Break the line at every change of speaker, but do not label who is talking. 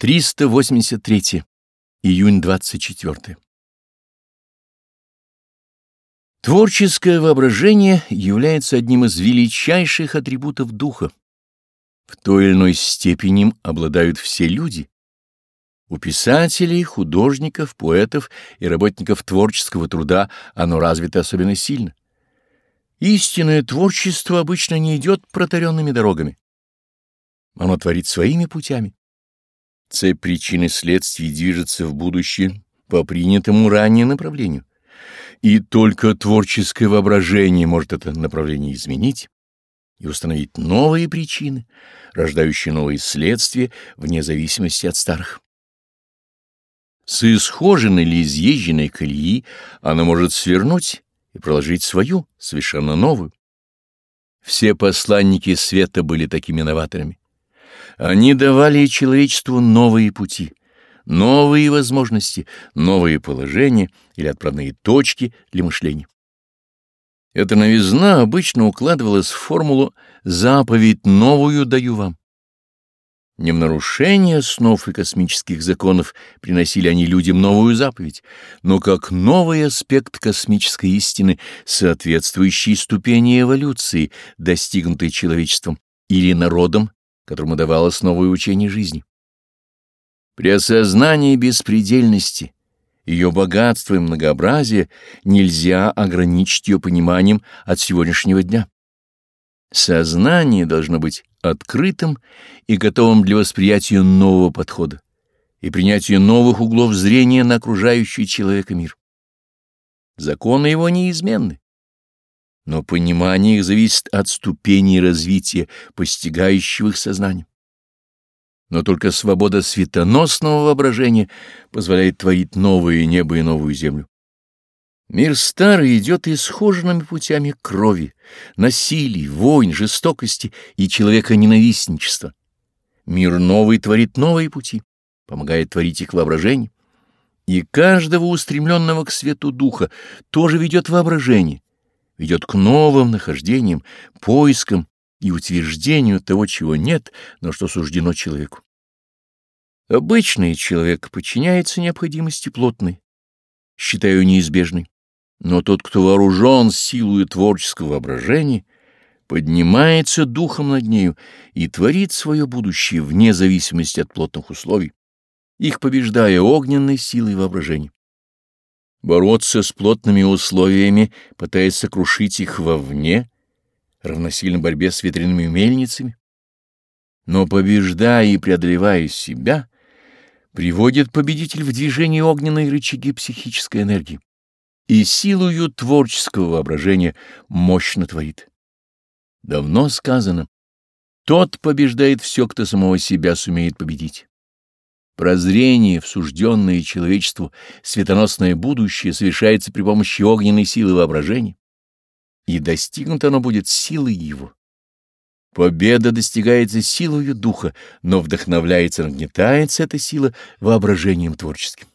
383. Июнь 24. Творческое воображение является одним из величайших атрибутов духа. В той или иной степени им обладают все люди. У писателей, художников, поэтов и работников творческого труда оно развито особенно сильно. Истинное творчество обычно не идет протаренными дорогами. Оно творит своими путями. Цепь причин и следствий движется в будущее по принятому ранее направлению. И только творческое воображение может это направление изменить и установить новые причины, рождающие новые следствия вне зависимости от старых. С исхоженной или изъезженной колеи она может свернуть и проложить свою, совершенно новую. Все посланники света были такими новаторами. Они давали человечеству новые пути, новые возможности, новые положения или отправные точки для мышления. Эта новизна обычно укладывалась в формулу «заповедь новую даю вам». Не в нарушение снов и космических законов приносили они людям новую заповедь, но как новый аспект космической истины, соответствующий ступени эволюции, достигнутой человечеством или народом которому давалось новое учение жизни. При осознании беспредельности, ее богатства и многообразия нельзя ограничить ее пониманием от сегодняшнего дня. Сознание должно быть открытым и готовым для восприятия нового подхода и принятия новых углов зрения на окружающий человека мир. Законы его неизменны но понимание их зависит от ступени развития, постигающего их сознание. Но только свобода светоносного воображения позволяет творить новое небо и новую землю. Мир старый идет исхоженными путями крови, насилий, войн, жестокости и человека-ненавистничества. Мир новый творит новые пути, помогает творить их воображение. И каждого устремленного к свету духа тоже ведет воображение, ведет к новым нахождениям, поискам и утверждению того, чего нет, но что суждено человеку. Обычный человек подчиняется необходимости плотной, считаю неизбежной, но тот, кто вооружен силой творческого воображения, поднимается духом над нею и творит свое будущее вне зависимости от плотных условий, их побеждая огненной силой воображения. Бороться с плотными условиями, пытаясь сокрушить их вовне, равносильно борьбе с ветряными мельницами. Но побеждая и преодолевая себя, приводит победитель в движение огненной рычаги психической энергии и силою творческого воображения мощно творит. Давно сказано, тот побеждает все, кто самого себя сумеет победить. Прозрение в сужденное человечеству светоносное будущее совершается при помощи огненной силы воображения, и достигнуто оно будет силой его. Победа достигается силою духа, но вдохновляется, нагнетается эта сила воображением творческим.